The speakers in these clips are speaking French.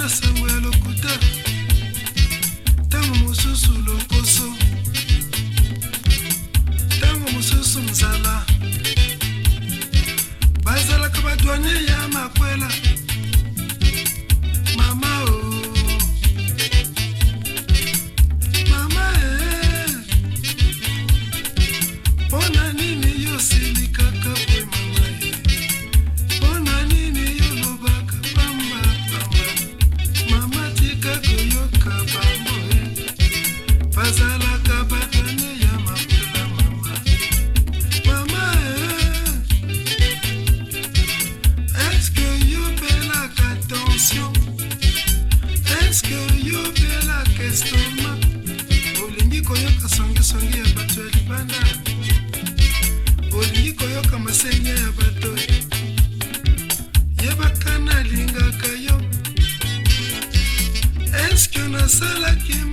apenas abuelo asalaki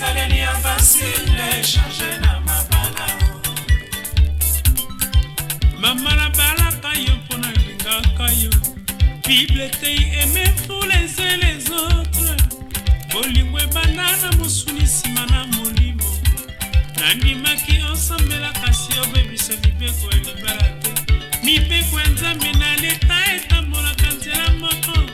ezaleli ya basile echange na mabala. Mama nabalaka yo mpo nalingaka yo. Bible tei aime pour les uns les autres. Bolingo ebanda na mosuni nsima na molimo. Nandimaki osambela kasi obebisa mibeko ya libala mipeko ya nzambe na leta etambolaka nzela moko.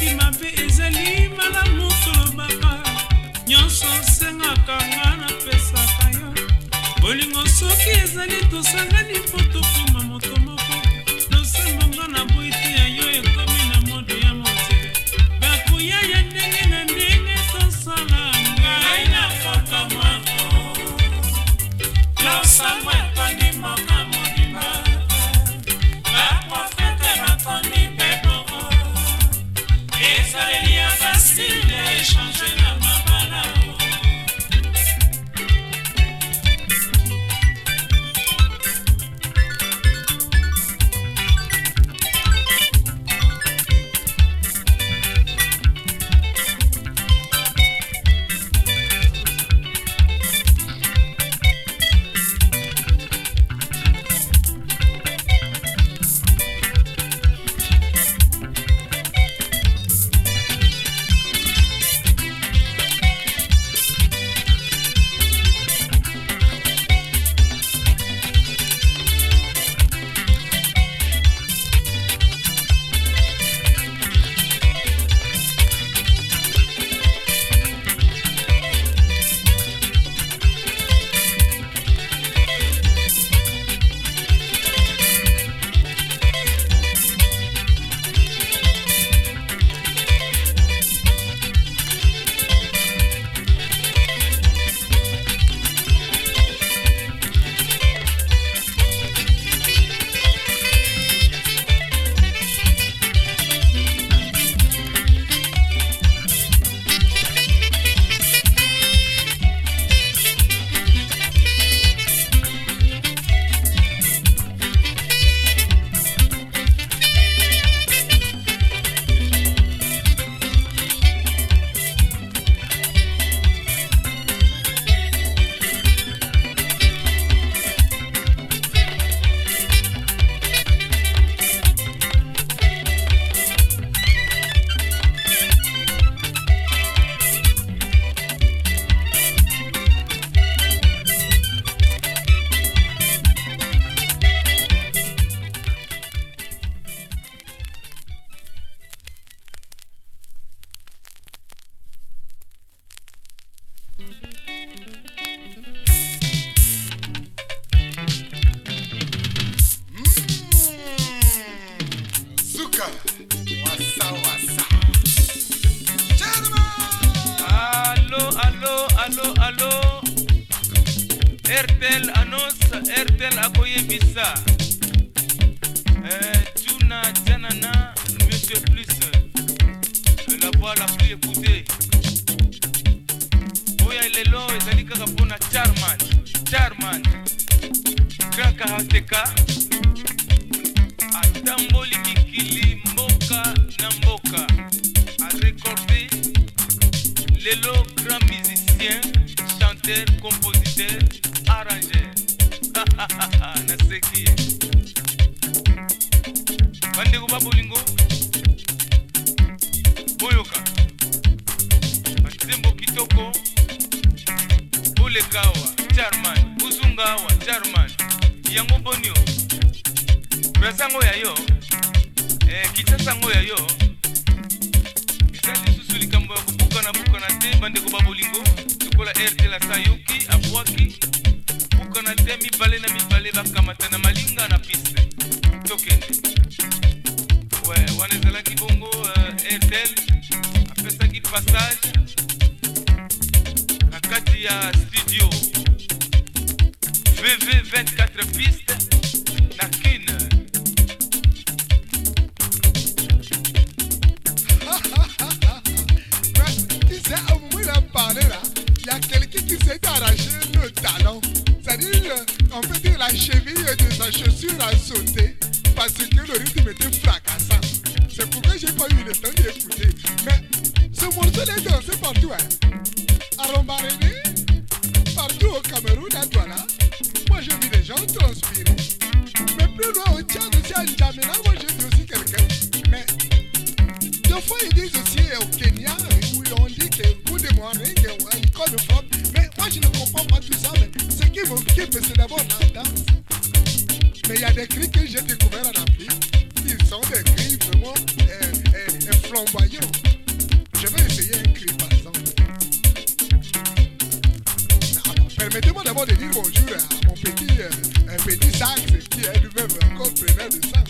soki mabe ezali malamu tolobaka nyonso osengaka nga napesaka yo. Bolingo soki ezali tosangani mpo tokoma boca. Talon. C'est-à-dire, euh, on peut dire la cheville de sa chaussure a sauté parce que le rythme était fracassant. C'est pourquoi j'ai pas eu le temps d'écouter. Mais ce morceau est dansé partout. Hein. À Rombaréné, partout au Cameroun, à Douala. Moi, j'ai vu des gens transpirer. Mais plus loin au Tchad, aussi à N'Djamena, moi, j'ai vu aussi quelqu'un. Mais des fois, ils disent aussi au Kenya, m'occupe, c'est d'abord la. Mais il y a des cris que j'ai découverts en Afrique. Ils sont des cris vraiment euh, euh, euh, flamboyants. Je vais essayer un cri, par exemple. Permettez-moi d'abord de dire bonjour à mon petit, euh, petit sax qui est lui-même encore preneur de quoi.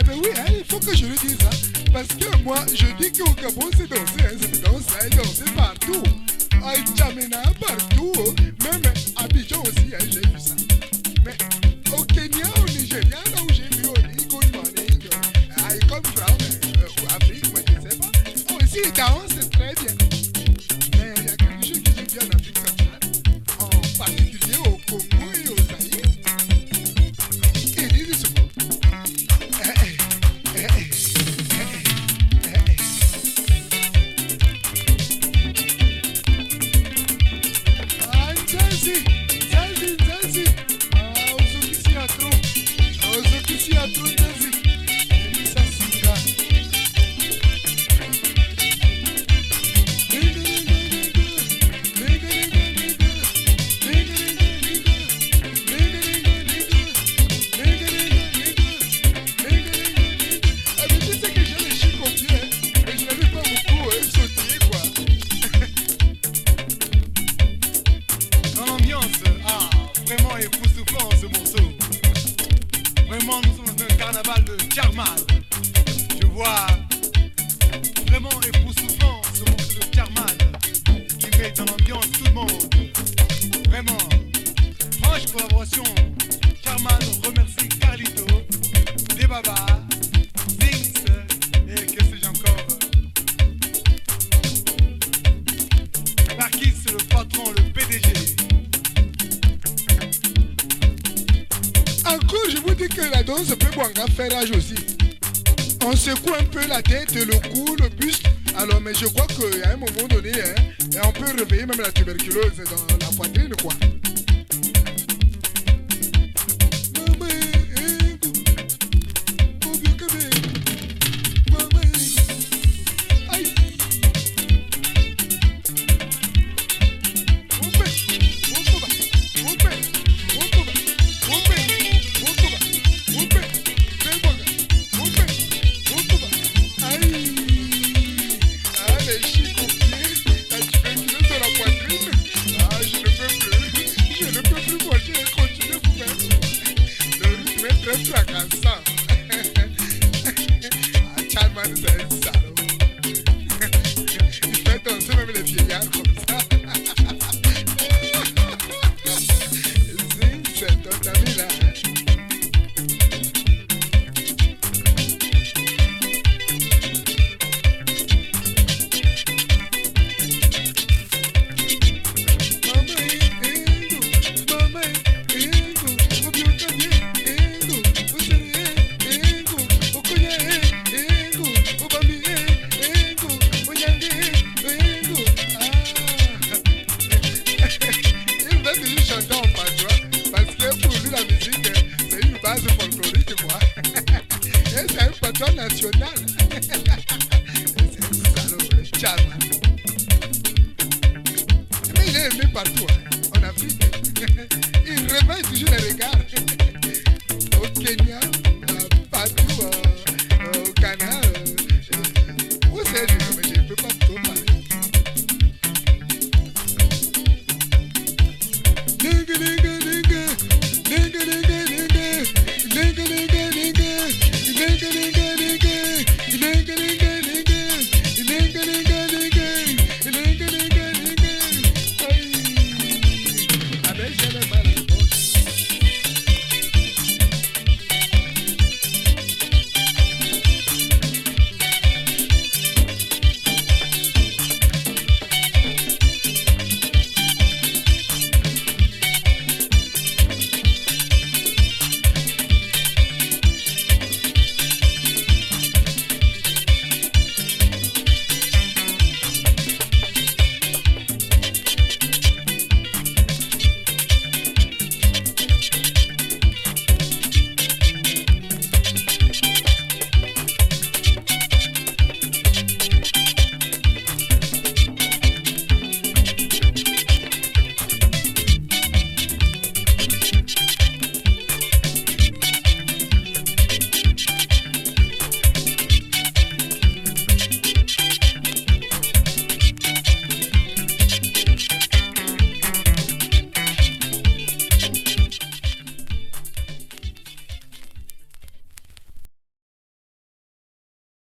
Eh ben oui, hein, il faut que je le dise. Hein, parce que moi, je dis qu'au Gabon, c'est dansé. Hein, c'est dansé, c'est dansé partout. ọjàmìnà bàdúwò mẹmẹ àbíjọ òsì ẹ ṣe fìsà mẹ òkè ní àwọn nìjẹrìà náà ó ṣe mi ò ní good morning i come from africa twenty seven òsì ìdáhùn. La tête, le cou, le buste. Alors, mais je crois qu'à un moment donné, hein, on peut réveiller même la tuberculose dans la poitrine,